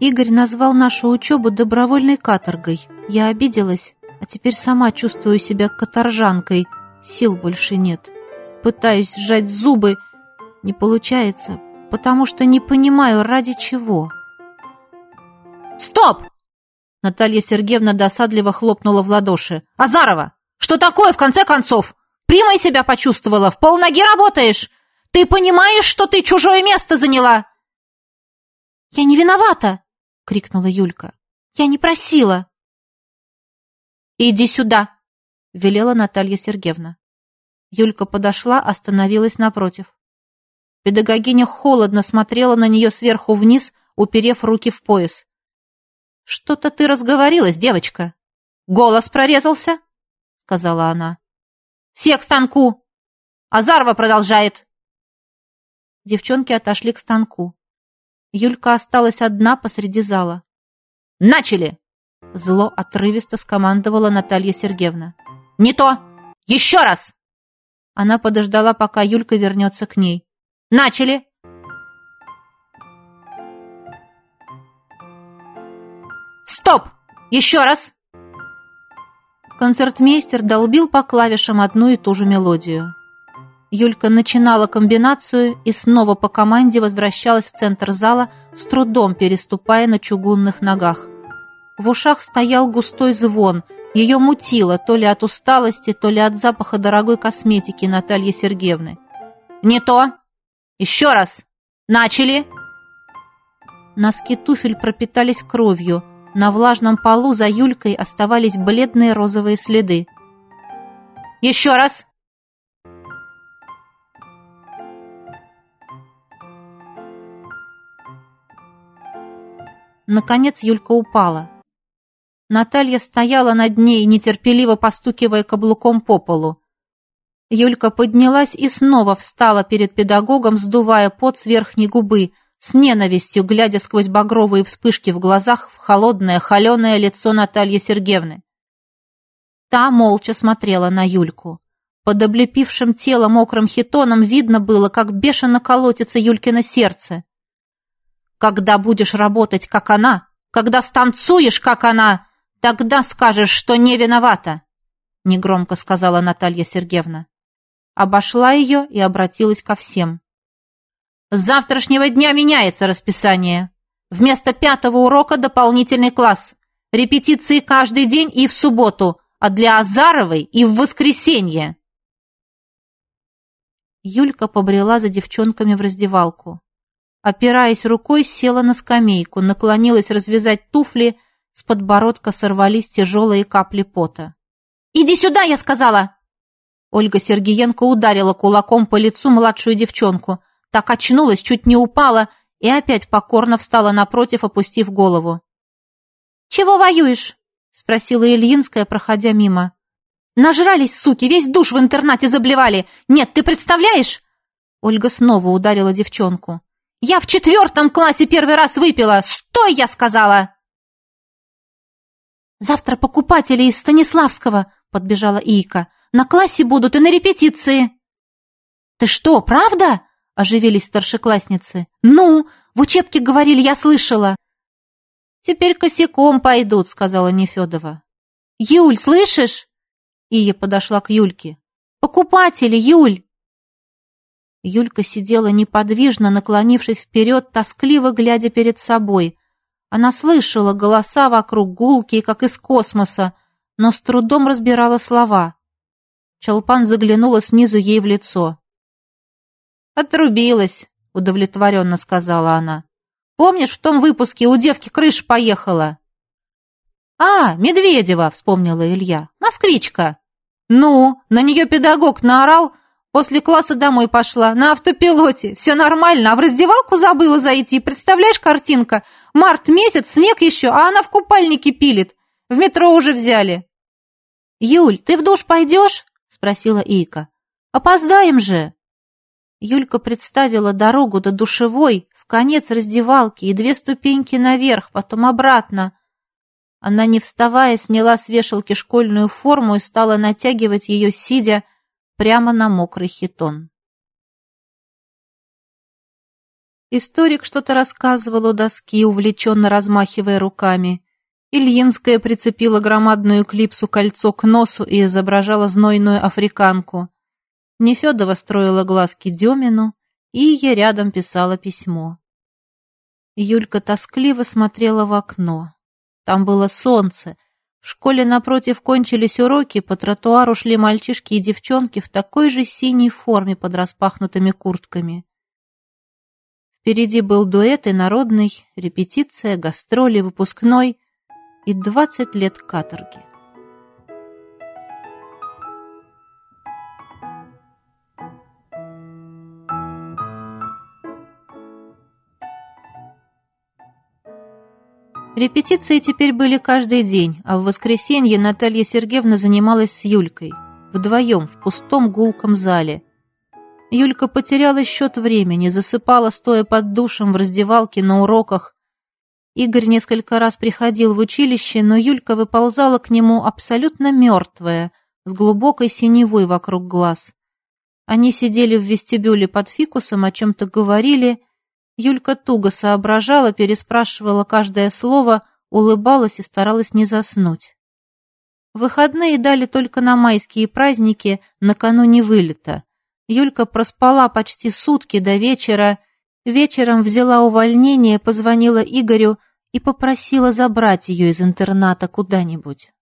Игорь назвал нашу учебу добровольной каторгой. Я обиделась, а теперь сама чувствую себя каторжанкой. Сил больше нет. Пытаюсь сжать зубы. Не получается, потому что не понимаю, ради чего. «Стоп!» Наталья Сергеевна досадливо хлопнула в ладоши. «Азарова! Что такое, в конце концов? Примой себя почувствовала, в полноги работаешь! Ты понимаешь, что ты чужое место заняла?» «Я не виновата!» — крикнула Юлька. «Я не просила!» «Иди сюда!» — велела Наталья Сергеевна. Юлька подошла, остановилась напротив. Педагогиня холодно смотрела на нее сверху вниз, уперев руки в пояс. «Что-то ты разговорилась, девочка. Голос прорезался?» — сказала она. «Все к станку! Азарова продолжает!» Девчонки отошли к станку. Юлька осталась одна посреди зала. «Начали!» — зло отрывисто скомандовала Наталья Сергеевна. «Не то! Еще раз!» Она подождала, пока Юлька вернется к ней. «Начали!» Стоп! Еще раз!» Концертмейстер долбил по клавишам одну и ту же мелодию. Юлька начинала комбинацию и снова по команде возвращалась в центр зала, с трудом переступая на чугунных ногах. В ушах стоял густой звон, ее мутило то ли от усталости, то ли от запаха дорогой косметики Натальи Сергеевны. «Не то! Еще раз! Начали!» Носки туфель пропитались кровью – на влажном полу за Юлькой оставались бледные розовые следы. «Еще раз!» Наконец Юлька упала. Наталья стояла над ней, нетерпеливо постукивая каблуком по полу. Юлька поднялась и снова встала перед педагогом, сдувая пот с верхней губы – с ненавистью глядя сквозь багровые вспышки в глазах в холодное, холеное лицо Натальи Сергеевны. Та молча смотрела на Юльку. Под облепившим тело мокрым хитоном видно было, как бешено колотится Юлькино сердце. «Когда будешь работать, как она, когда станцуешь, как она, тогда скажешь, что не виновата», — негромко сказала Наталья Сергеевна. Обошла ее и обратилась ко всем. С завтрашнего дня меняется расписание. Вместо пятого урока дополнительный класс. Репетиции каждый день и в субботу, а для Азаровой и в воскресенье. Юлька побрела за девчонками в раздевалку. Опираясь рукой, села на скамейку, наклонилась развязать туфли, с подбородка сорвались тяжелые капли пота. «Иди сюда, я сказала!» Ольга Сергеенко ударила кулаком по лицу младшую девчонку так очнулась, чуть не упала и опять покорно встала напротив, опустив голову. «Чего воюешь?» — спросила Ильинская, проходя мимо. «Нажрались, суки, весь душ в интернате заблевали! Нет, ты представляешь?» Ольга снова ударила девчонку. «Я в четвертом классе первый раз выпила! Стой, я сказала!» «Завтра покупатели из Станиславского!» — подбежала Ика. «На классе будут и на репетиции!» «Ты что, правда?» оживились старшеклассницы. «Ну, в учебке говорили, я слышала». «Теперь косяком пойдут», — сказала Нефедова. «Юль, слышишь?» Ия подошла к Юльке. «Покупатели, Юль!» Юлька сидела неподвижно, наклонившись вперед, тоскливо глядя перед собой. Она слышала голоса вокруг гулкие, как из космоса, но с трудом разбирала слова. Чалпан заглянула снизу ей в лицо. «Отрубилась», — удовлетворенно сказала она. «Помнишь, в том выпуске у девки крыша поехала?» «А, Медведева», — вспомнила Илья. «Москвичка». «Ну, на нее педагог наорал, после класса домой пошла, на автопилоте. Все нормально, а в раздевалку забыла зайти. Представляешь, картинка? Март месяц, снег еще, а она в купальнике пилит. В метро уже взяли». «Юль, ты в душ пойдешь?» — спросила Ика. «Опоздаем же». Юлька представила дорогу до душевой, в конец раздевалки и две ступеньки наверх, потом обратно. Она, не вставая, сняла с вешалки школьную форму и стала натягивать ее, сидя прямо на мокрый хитон. Историк что-то рассказывал у доски, увлеченно размахивая руками. Ильинская прицепила громадную клипсу кольцо к носу и изображала знойную африканку. Нефедова строила глазки Демину, и я рядом писала письмо. Юлька тоскливо смотрела в окно. Там было солнце. В школе напротив кончились уроки, по тротуару шли мальчишки и девчонки в такой же синей форме под распахнутыми куртками. Впереди был дуэт и народный, репетиция, гастроли, выпускной и двадцать лет каторги. Репетиции теперь были каждый день, а в воскресенье Наталья Сергеевна занималась с Юлькой. Вдвоем, в пустом гулком зале. Юлька потеряла счет времени, засыпала, стоя под душем в раздевалке на уроках. Игорь несколько раз приходил в училище, но Юлька выползала к нему абсолютно мертвая, с глубокой синевой вокруг глаз. Они сидели в вестибюле под фикусом, о чем-то говорили. Юлька туго соображала, переспрашивала каждое слово, улыбалась и старалась не заснуть. Выходные дали только на майские праздники накануне вылета. Юлька проспала почти сутки до вечера. Вечером взяла увольнение, позвонила Игорю и попросила забрать ее из интерната куда-нибудь.